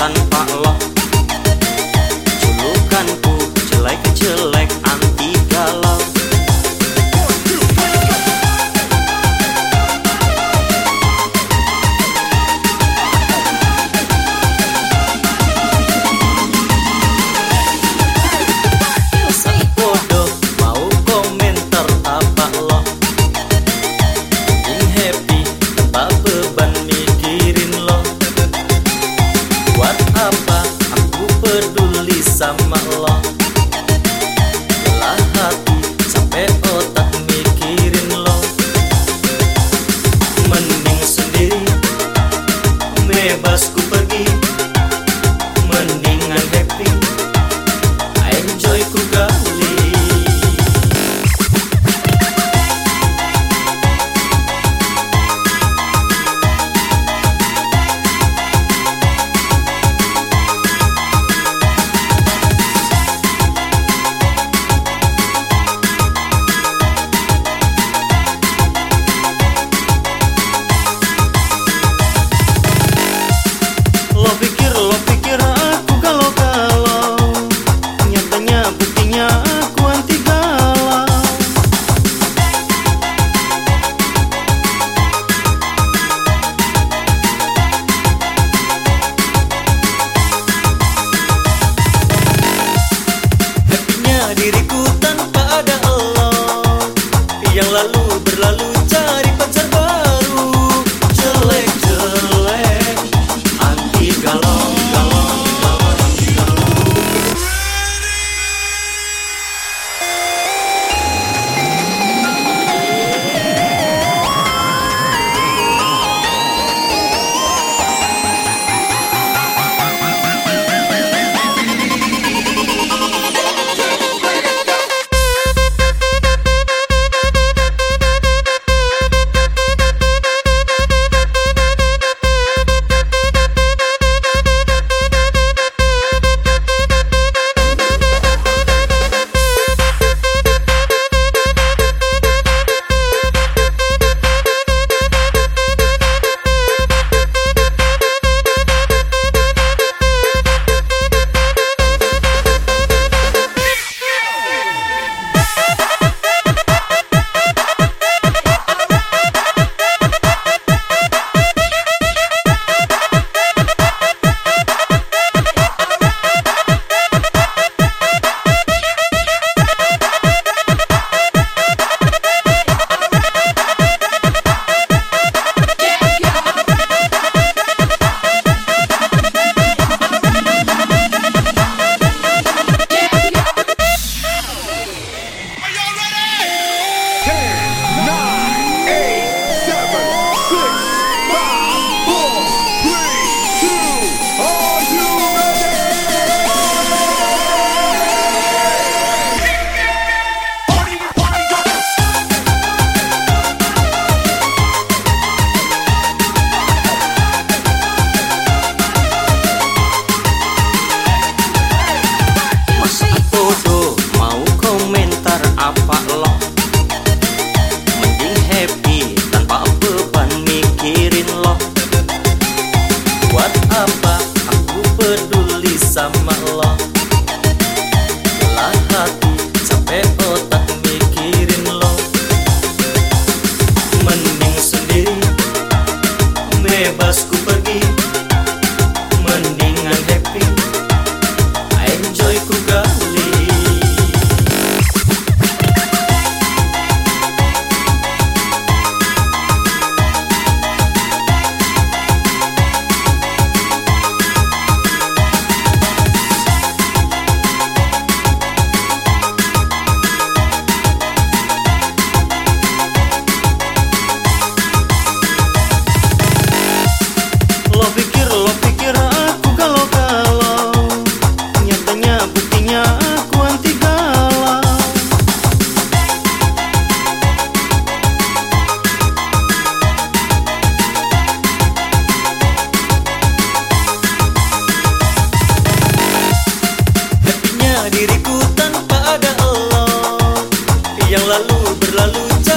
tanpa lo sama lo. Lelah hati sampai otak mikirin lo. Mending sendiri bebas ku pergi. Mending hallelujah.